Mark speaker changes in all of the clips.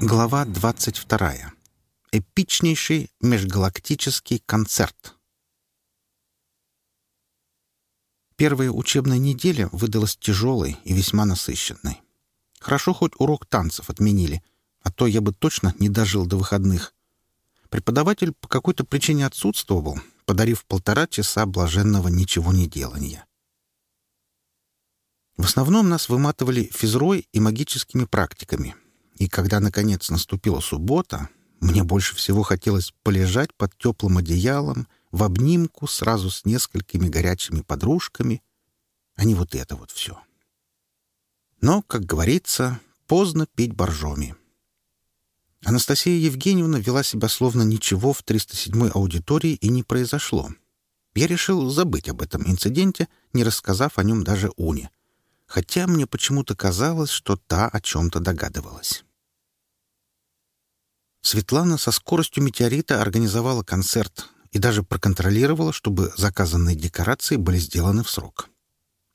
Speaker 1: Глава 22. Эпичнейший межгалактический концерт. Первая учебная неделя выдалась тяжелой и весьма насыщенной. Хорошо хоть урок танцев отменили, а то я бы точно не дожил до выходных. Преподаватель по какой-то причине отсутствовал, подарив полтора часа блаженного ничего не делания. В основном нас выматывали физрой и магическими практиками — и когда, наконец, наступила суббота, мне больше всего хотелось полежать под теплым одеялом, в обнимку сразу с несколькими горячими подружками, а не вот это вот все. Но, как говорится, поздно пить боржоми. Анастасия Евгеньевна вела себя словно ничего в 307-й аудитории и не произошло. Я решил забыть об этом инциденте, не рассказав о нем даже Уне. Хотя мне почему-то казалось, что та о чем-то догадывалась. Светлана со скоростью метеорита организовала концерт и даже проконтролировала, чтобы заказанные декорации были сделаны в срок.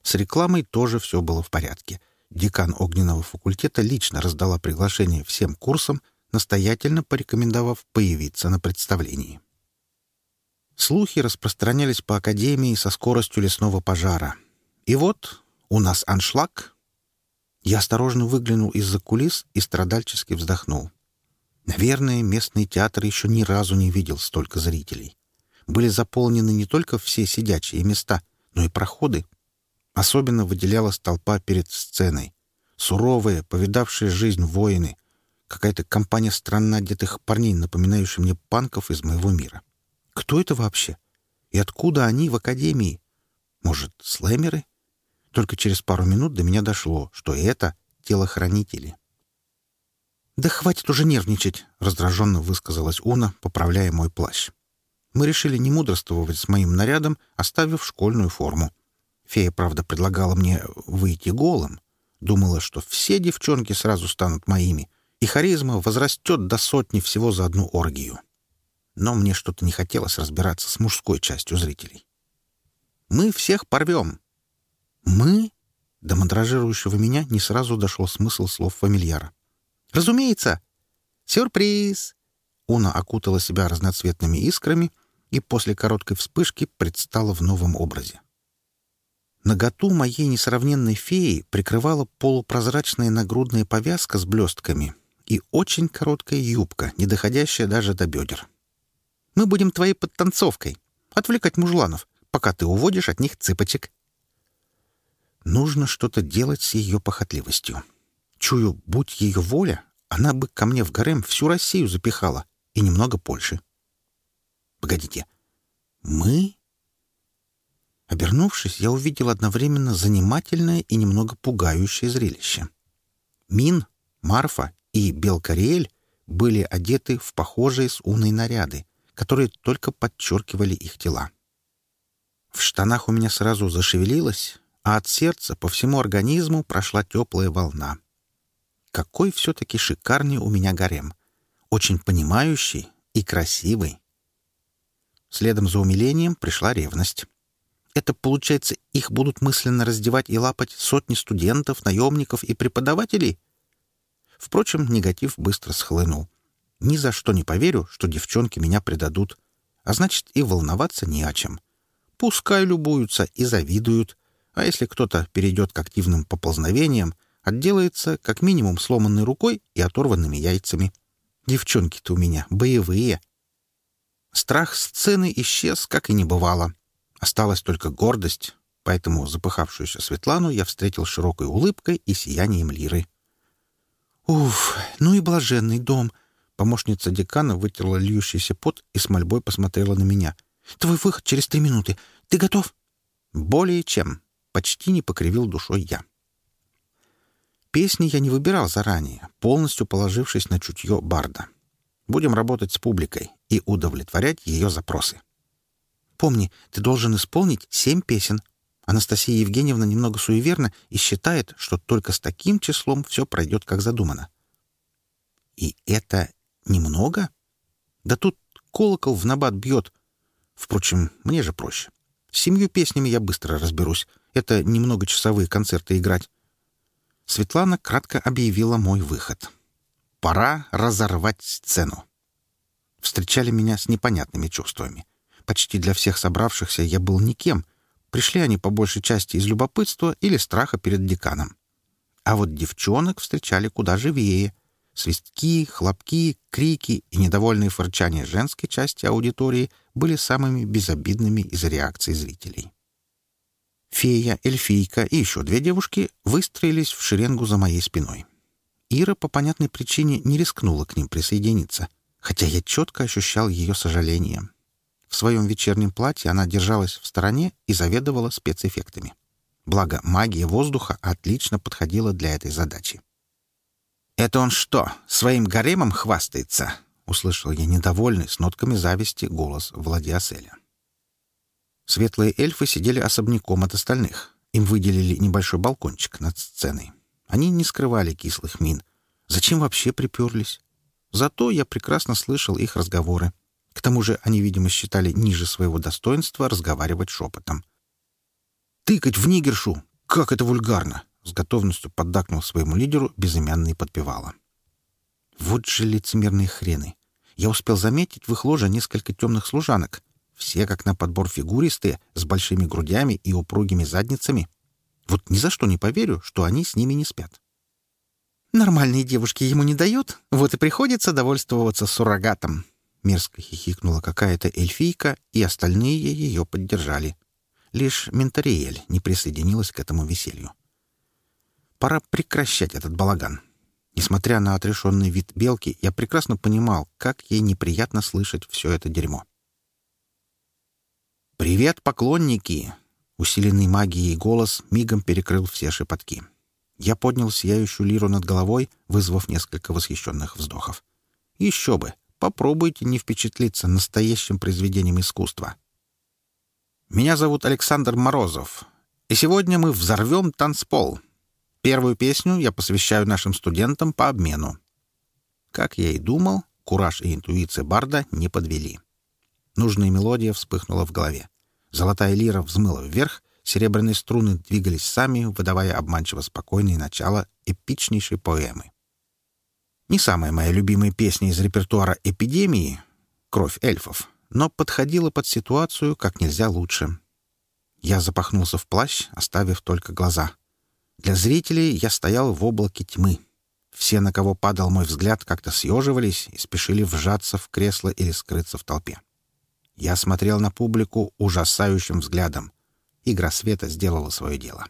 Speaker 1: С рекламой тоже все было в порядке. Декан огненного факультета лично раздала приглашение всем курсам, настоятельно порекомендовав появиться на представлении. Слухи распространялись по Академии со скоростью лесного пожара. И вот у нас аншлаг. Я осторожно выглянул из-за кулис и страдальчески вздохнул. Наверное, местный театр еще ни разу не видел столько зрителей. Были заполнены не только все сидячие места, но и проходы. Особенно выделялась толпа перед сценой. Суровые, повидавшие жизнь воины. Какая-то компания странно одетых парней, напоминающая мне панков из моего мира. Кто это вообще? И откуда они в академии? Может, слэмеры? Только через пару минут до меня дошло, что это телохранители. «Да хватит уже нервничать», — раздраженно высказалась Уна, поправляя мой плащ. Мы решили не мудрствовать с моим нарядом, оставив школьную форму. Фея, правда, предлагала мне выйти голым. Думала, что все девчонки сразу станут моими, и харизма возрастет до сотни всего за одну оргию. Но мне что-то не хотелось разбираться с мужской частью зрителей. «Мы всех порвем!» «Мы?» До мандражирующего меня не сразу дошел смысл слов фамильяра. Разумеется. Сюрприз. Уна окутала себя разноцветными искрами и после короткой вспышки предстала в новом образе. Наготу моей несравненной феи прикрывала полупрозрачная нагрудная повязка с блестками и очень короткая юбка, не доходящая даже до бедер. «Мы будем твоей подтанцовкой, отвлекать мужланов, пока ты уводишь от них цыпочек». Нужно что-то делать с ее похотливостью. Чую, будь ее воля, она бы ко мне в гарем всю Россию запихала и немного Польши. Погодите, мы? Обернувшись, я увидел одновременно занимательное и немного пугающее зрелище. Мин, Марфа и Белкариэль были одеты в похожие с уной наряды, которые только подчеркивали их тела. В штанах у меня сразу зашевелилось, а от сердца по всему организму прошла теплая волна какой все-таки шикарный у меня гарем. Очень понимающий и красивый. Следом за умилением пришла ревность. Это, получается, их будут мысленно раздевать и лапать сотни студентов, наемников и преподавателей? Впрочем, негатив быстро схлынул. Ни за что не поверю, что девчонки меня предадут. А значит, и волноваться не о чем. Пускай любуются и завидуют. А если кто-то перейдет к активным поползновениям — отделается как минимум сломанной рукой и оторванными яйцами. Девчонки-то у меня боевые. Страх сцены исчез, как и не бывало. Осталась только гордость, поэтому запыхавшуюся Светлану я встретил широкой улыбкой и сиянием лиры. «Уф, ну и блаженный дом!» Помощница декана вытерла льющийся пот и с мольбой посмотрела на меня. «Твой выход через три минуты. Ты готов?» «Более чем!» — почти не покривил душой я. Песни я не выбирал заранее, полностью положившись на чутье Барда. Будем работать с публикой и удовлетворять ее запросы. Помни, ты должен исполнить семь песен. Анастасия Евгеньевна немного суеверна и считает, что только с таким числом все пройдет, как задумано. И это немного? Да тут колокол в набат бьет. Впрочем, мне же проще. С семью песнями я быстро разберусь. Это немного часовые концерты играть. Светлана кратко объявила мой выход. Пора разорвать сцену. Встречали меня с непонятными чувствами. Почти для всех собравшихся я был никем. Пришли они по большей части из любопытства или страха перед деканом. А вот девчонок встречали куда живее. Свистки, хлопки, крики и недовольные фырчания женской части аудитории были самыми безобидными из реакций зрителей. Фея, эльфийка и еще две девушки выстроились в шеренгу за моей спиной. Ира по понятной причине не рискнула к ним присоединиться, хотя я четко ощущал ее сожаление. В своем вечернем платье она держалась в стороне и заведовала спецэффектами. Благо, магия воздуха отлично подходила для этой задачи. «Это он что, своим гаремом хвастается?» — услышал я недовольный, с нотками зависти, голос Владиаселя. Светлые эльфы сидели особняком от остальных. Им выделили небольшой балкончик над сценой. Они не скрывали кислых мин. Зачем вообще приперлись? Зато я прекрасно слышал их разговоры. К тому же они, видимо, считали ниже своего достоинства разговаривать шепотом. «Тыкать в нигершу! Как это вульгарно!» С готовностью поддакнул своему лидеру безымянный подпевала. «Вот же лицемерные хрены! Я успел заметить в их ложе несколько темных служанок. Все как на подбор фигуристые, с большими грудями и упругими задницами. Вот ни за что не поверю, что они с ними не спят. «Нормальные девушки ему не дают, вот и приходится довольствоваться суррогатом», — мерзко хихикнула какая-то эльфийка, и остальные ее поддержали. Лишь Ментариэль не присоединилась к этому веселью. «Пора прекращать этот балаган», Несмотря на отрешенный вид белки, я прекрасно понимал, как ей неприятно слышать все это дерьмо. «Привет, поклонники!» Усиленный магией голос мигом перекрыл все шепотки. Я поднял сияющую лиру над головой, вызвав несколько восхищенных вздохов. «Еще бы! Попробуйте не впечатлиться настоящим произведением искусства!» «Меня зовут Александр Морозов, и сегодня мы взорвем танцпол. Первую песню я посвящаю нашим студентам по обмену». Как я и думал, кураж и интуиция Барда не подвели. Нужная мелодия вспыхнула в голове. Золотая лира взмыла вверх, серебряные струны двигались сами, выдавая обманчиво спокойное начало эпичнейшей поэмы. Не самая моя любимая песня из репертуара «Эпидемии» — «Кровь эльфов», но подходила под ситуацию как нельзя лучше. Я запахнулся в плащ, оставив только глаза. Для зрителей я стоял в облаке тьмы. Все, на кого падал мой взгляд, как-то съеживались и спешили вжаться в кресло или скрыться в толпе. Я смотрел на публику ужасающим взглядом. Игра света сделала свое дело.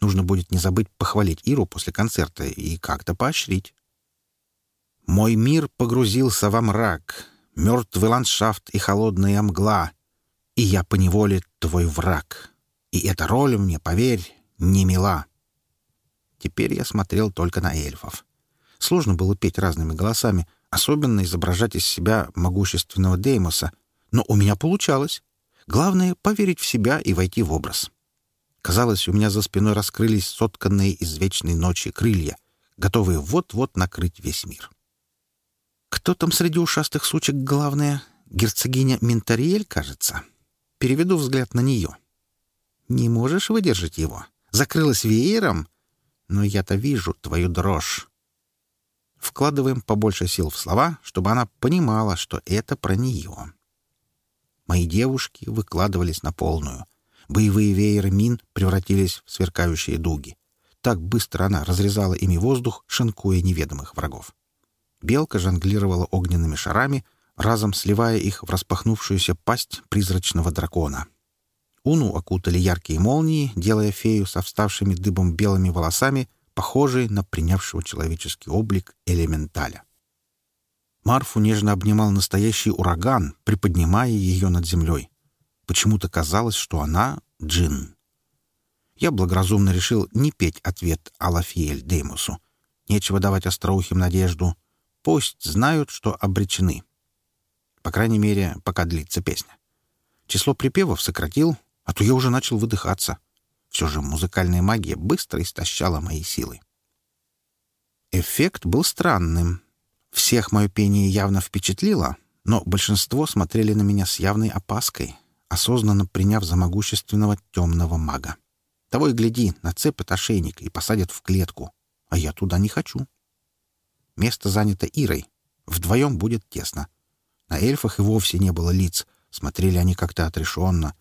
Speaker 1: Нужно будет не забыть похвалить Иру после концерта и как-то поощрить. Мой мир погрузился во мрак, мертвый ландшафт и холодная мгла. И я поневоле твой враг. И эта роль мне, поверь, не мила. Теперь я смотрел только на эльфов. Сложно было петь разными голосами, особенно изображать из себя могущественного Деймоса — но у меня получалось. Главное — поверить в себя и войти в образ. Казалось, у меня за спиной раскрылись сотканные из вечной ночи крылья, готовые вот-вот накрыть весь мир. Кто там среди ушастых сучек главное? Герцогиня Ментариэль, кажется. Переведу взгляд на нее. Не можешь выдержать его? Закрылась веером? Но я-то вижу твою дрожь. Вкладываем побольше сил в слова, чтобы она понимала, что это про нее. Мои девушки выкладывались на полную. Боевые вееры мин превратились в сверкающие дуги. Так быстро она разрезала ими воздух, шинкуя неведомых врагов. Белка жонглировала огненными шарами, разом сливая их в распахнувшуюся пасть призрачного дракона. Уну окутали яркие молнии, делая фею со вставшими дыбом белыми волосами, похожей на принявшего человеческий облик элементаля. Марфу нежно обнимал настоящий ураган, приподнимая ее над землей. Почему-то казалось, что она — джин. Я благоразумно решил не петь ответ Алафиэль Деймусу. Нечего давать остроухим надежду. Пусть знают, что обречены. По крайней мере, пока длится песня. Число припевов сократил, а то я уже начал выдыхаться. Все же музыкальная магия быстро истощала мои силы. Эффект был странным — всех мое пение явно впечатлило, но большинство смотрели на меня с явной опаской, осознанно приняв за могущественного темного мага. Того и гляди, нацепят ошейник и посадят в клетку, а я туда не хочу. Место занято Ирой. Вдвоем будет тесно. На эльфах и вовсе не было лиц, смотрели они как-то отрешенно.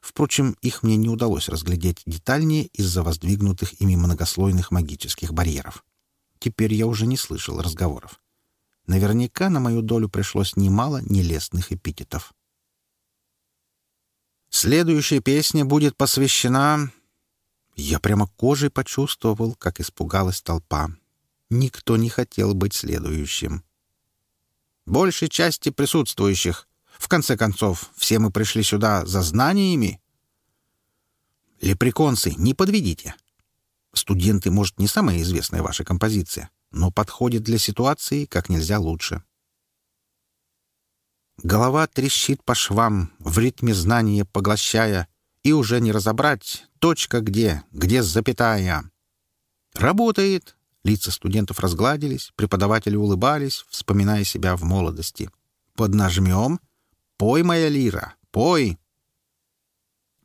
Speaker 1: Впрочем, их мне не удалось разглядеть детальнее из-за воздвигнутых ими многослойных магических барьеров. Теперь я уже не слышал разговоров. Наверняка на мою долю пришлось немало нелестных эпитетов. Следующая песня будет посвящена... Я прямо кожей почувствовал, как испугалась толпа. Никто не хотел быть следующим. Большей части присутствующих. В конце концов, все мы пришли сюда за знаниями. Лепреконцы, не подведите. Студенты, может, не самая известная ваша композиция но подходит для ситуации как нельзя лучше. Голова трещит по швам, в ритме знания поглощая, и уже не разобрать, точка где, где запятая. Работает! Лица студентов разгладились, преподаватели улыбались, вспоминая себя в молодости. Поднажмем. Пой, моя лира, пой!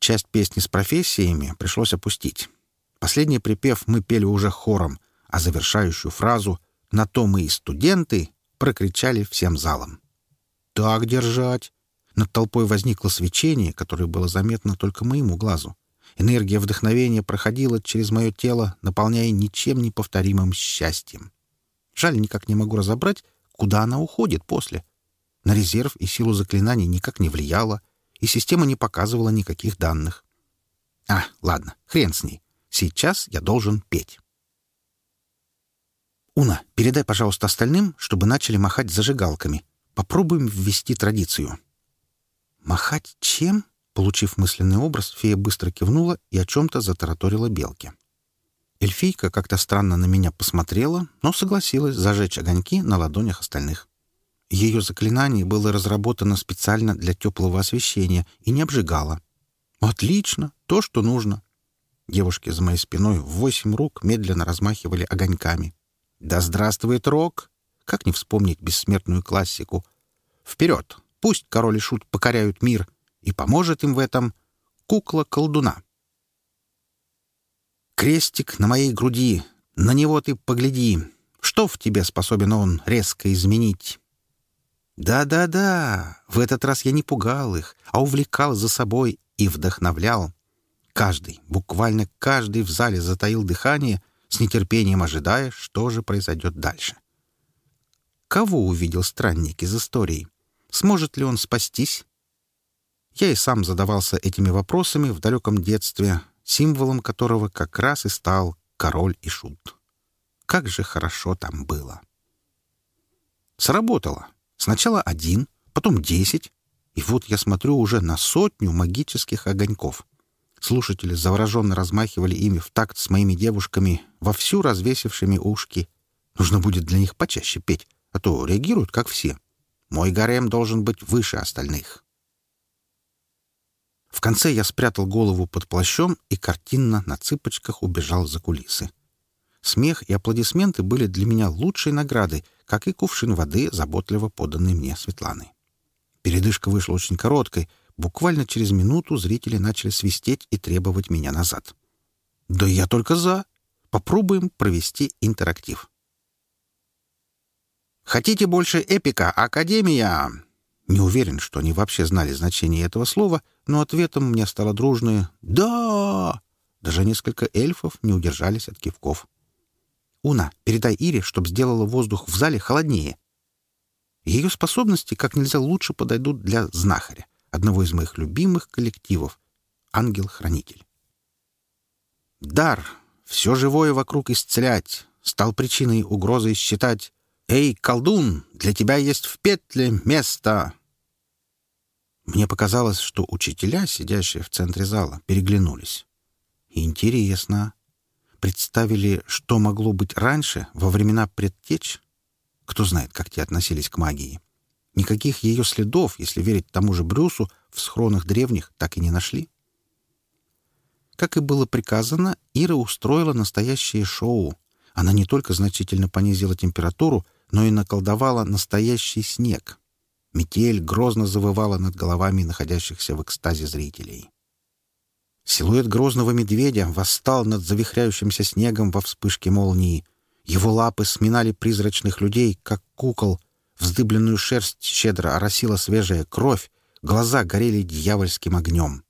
Speaker 1: Часть песни с профессиями пришлось опустить. Последний припев мы пели уже хором — а завершающую фразу «На то мы и студенты» прокричали всем залом. «Так держать!» Над толпой возникло свечение, которое было заметно только моему глазу. Энергия вдохновения проходила через мое тело, наполняя ничем неповторимым счастьем. Жаль, никак не могу разобрать, куда она уходит после. На резерв и силу заклинаний никак не влияла, и система не показывала никаких данных. А, ладно, хрен с ней. Сейчас я должен петь. «Уна, передай, пожалуйста, остальным, чтобы начали махать зажигалками. Попробуем ввести традицию». «Махать чем?» Получив мысленный образ, фея быстро кивнула и о чем-то затараторила белки. Эльфийка как-то странно на меня посмотрела, но согласилась зажечь огоньки на ладонях остальных. Ее заклинание было разработано специально для теплого освещения и не обжигало. «Отлично! То, что нужно!» Девушки за моей спиной в восемь рук медленно размахивали огоньками — да здравствует рок! Как не вспомнить бессмертную классику? Вперед! Пусть король и шут покоряют мир, и поможет им в этом кукла-колдуна. Крестик на моей груди, на него ты погляди. Что в тебе способен он резко изменить? Да-да-да, в этот раз я не пугал их, а увлекал за собой и вдохновлял. Каждый, буквально каждый в зале затаил дыхание, с нетерпением ожидая, что же произойдет дальше. Кого увидел странник из истории? Сможет ли он спастись? Я и сам задавался этими вопросами в далеком детстве, символом которого как раз и стал король и шут. Как же хорошо там было! Сработало. Сначала один, потом десять, и вот я смотрю уже на сотню магических огоньков. Слушатели, завороженно размахивали ими в такт с моими девушками, вовсю развесившими ушки. Нужно будет для них почаще петь, а то реагируют, как все. Мой гарем должен быть выше остальных. В конце я спрятал голову под плащом и картинно на цыпочках убежал за кулисы. Смех и аплодисменты были для меня лучшей наградой, как и кувшин воды, заботливо поданный мне Светланой. Передышка вышла очень короткой — Буквально через минуту зрители начали свистеть и требовать меня назад. Да я только за. Попробуем провести интерактив. Хотите больше эпика, Академия? Не уверен, что они вообще знали значение этого слова, но ответом мне стало дружное «Да!». Даже несколько эльфов не удержались от кивков. «Уна, передай Ире, чтобы сделала воздух в зале холоднее». Ее способности как нельзя лучше подойдут для знахаря одного из моих любимых коллективов «Ангел-хранитель». Дар, все живое вокруг исцелять, стал причиной угрозы считать «Эй, колдун, для тебя есть в петле место!» Мне показалось, что учителя, сидящие в центре зала, переглянулись. Интересно. Представили, что могло быть раньше, во времена предтеч? Кто знает, как те относились к магии. Никаких ее следов, если верить тому же Брюсу, в схронах древних так и не нашли. Как и было приказано, Ира устроила настоящее шоу. Она не только значительно понизила температуру, но и наколдовала настоящий снег. Метель грозно завывала над головами находящихся в экстазе зрителей. Силуэт грозного медведя восстал над завихряющимся снегом во вспышке молнии. Его лапы сминали призрачных людей, как кукол — вздыбленную шерсть щедро оросила свежая кровь, глаза горели дьявольским огнем.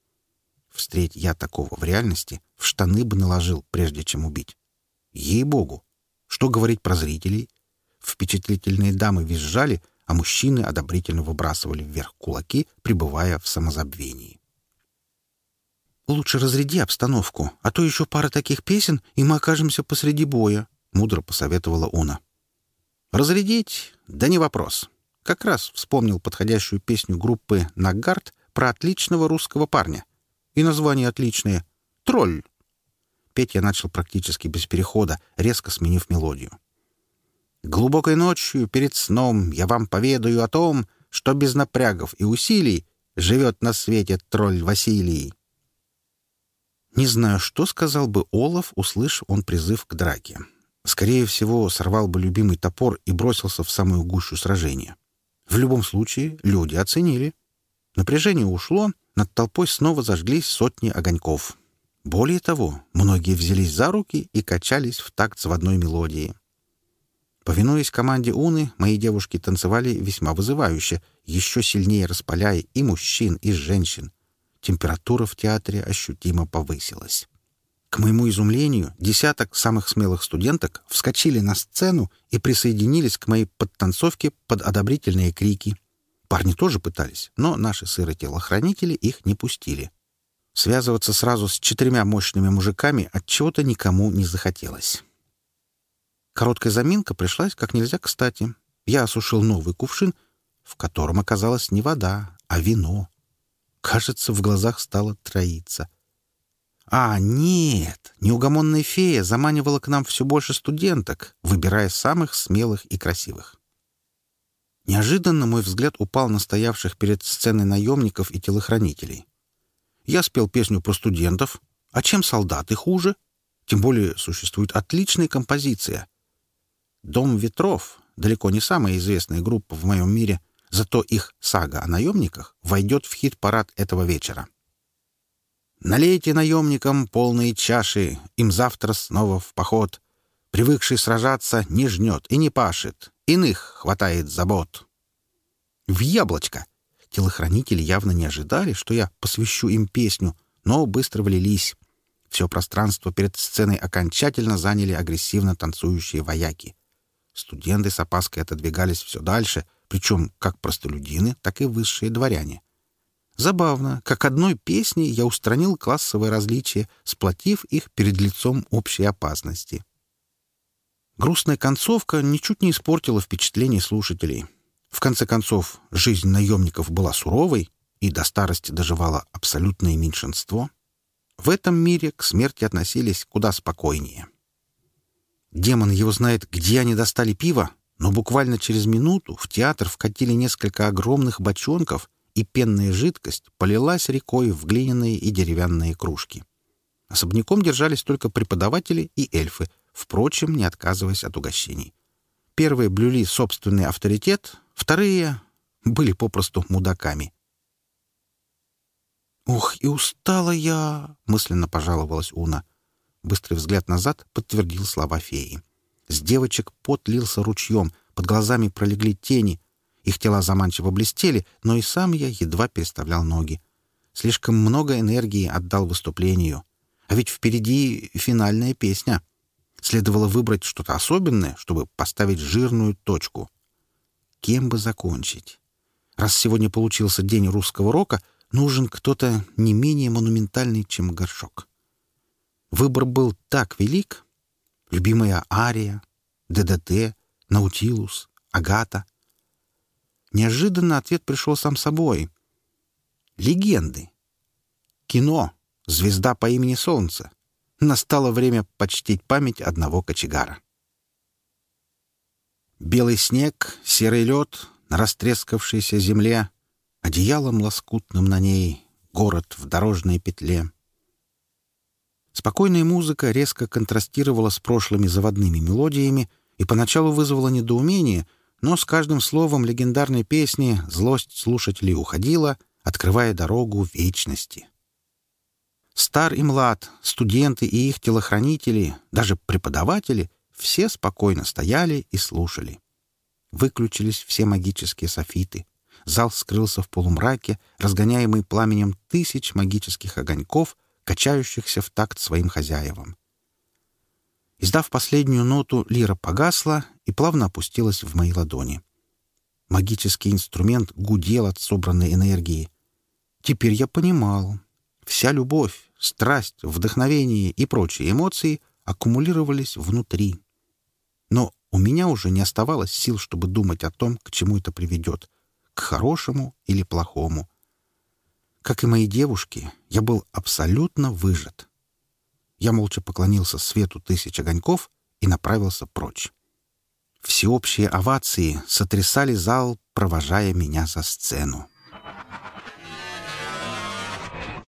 Speaker 1: Встреть я такого в реальности, в штаны бы наложил, прежде чем убить. Ей-богу! Что говорить про зрителей? Впечатлительные дамы визжали, а мужчины одобрительно выбрасывали вверх кулаки, пребывая в самозабвении. «Лучше разряди обстановку, а то еще пара таких песен, и мы окажемся посреди боя», — мудро посоветовала она. «Разрядить? Да не вопрос. Как раз вспомнил подходящую песню группы «Нагард» про отличного русского парня. И название отличное — «Тролль». Петь я начал практически без перехода, резко сменив мелодию. «Глубокой ночью, перед сном, я вам поведаю о том, что без напрягов и усилий живет на свете тролль Василий». Не знаю, что сказал бы Олаф, услышав он призыв к драке. Скорее всего, сорвал бы любимый топор и бросился в самую гущу сражения. В любом случае, люди оценили. Напряжение ушло, над толпой снова зажглись сотни огоньков. Более того, многие взялись за руки и качались в такт заводной мелодии. Повинуясь команде Уны, мои девушки танцевали весьма вызывающе, еще сильнее распаляя и мужчин, и женщин. Температура в театре ощутимо повысилась. К моему изумлению, десяток самых смелых студенток вскочили на сцену и присоединились к моей подтанцовке под одобрительные крики. Парни тоже пытались, но наши сыры-телохранители их не пустили. Связываться сразу с четырьмя мощными мужиками от чего-то никому не захотелось. Короткая заминка пришлась как нельзя кстати. Я осушил новый кувшин, в котором оказалась не вода, а вино. Кажется, в глазах стало троиться — а, нет, неугомонная фея заманивала к нам все больше студенток, выбирая самых смелых и красивых. Неожиданно мой взгляд упал на стоявших перед сценой наемников и телохранителей. Я спел песню про студентов. А чем солдаты хуже? Тем более существует отличная композиция. «Дом ветров» — далеко не самая известная группа в моем мире, зато их сага о наемниках войдет в хит-парад этого вечера. Налейте наемникам полные чаши, им завтра снова в поход. Привыкший сражаться не жнет и не пашет, иных хватает забот. В яблочко! Телохранители явно не ожидали, что я посвящу им песню, но быстро влились. Все пространство перед сценой окончательно заняли агрессивно танцующие вояки. Студенты с опаской отодвигались все дальше, причем как простолюдины, так и высшие дворяне — Забавно, как одной песни я устранил классовые различия, сплотив их перед лицом общей опасности. Грустная концовка ничуть не испортила впечатление слушателей. В конце концов, жизнь наемников была суровой, и до старости доживало абсолютное меньшинство. В этом мире к смерти относились куда спокойнее. Демон его знает, где они достали пиво, но буквально через минуту в театр вкатили несколько огромных бочонков — и пенная жидкость полилась рекой в глиняные и деревянные кружки. Особняком держались только преподаватели и эльфы, впрочем, не отказываясь от угощений. Первые блюли собственный авторитет, вторые были попросту мудаками. «Ух, и устала я!» — мысленно пожаловалась Уна. Быстрый взгляд назад подтвердил слова феи. С девочек пот лился ручьем, под глазами пролегли тени, их тела заманчиво блестели, но и сам я едва переставлял ноги. Слишком много энергии отдал выступлению. А ведь впереди финальная песня. Следовало выбрать что-то особенное, чтобы поставить жирную точку. Кем бы закончить? Раз сегодня получился день русского рока, нужен кто-то не менее монументальный, чем горшок. Выбор был так велик. Любимая Ария, ДДТ, Наутилус, Агата — Неожиданно ответ пришел сам собой. Легенды. Кино. Звезда по имени Солнце. Настало время почтить память одного кочегара. Белый снег, серый лед на растрескавшейся земле, одеялом лоскутным на ней, город в дорожной петле. Спокойная музыка резко контрастировала с прошлыми заводными мелодиями и поначалу вызвала недоумение — но с каждым словом легендарной песни злость слушателей уходила, открывая дорогу вечности. Стар и млад, студенты и их телохранители, даже преподаватели, все спокойно стояли и слушали. Выключились все магические софиты. Зал скрылся в полумраке, разгоняемый пламенем тысяч магических огоньков, качающихся в такт своим хозяевам. Издав последнюю ноту, лира погасла и плавно опустилась в мои ладони. Магический инструмент гудел от собранной энергии. Теперь я понимал. Вся любовь, страсть, вдохновение и прочие эмоции аккумулировались внутри. Но у меня уже не оставалось сил, чтобы думать о том, к чему это приведет — к хорошему или плохому. Как и мои девушки, я был абсолютно выжат. Я молча поклонился свету тысяч огоньков и направился прочь. Всеобщие овации сотрясали зал, провожая меня за сцену.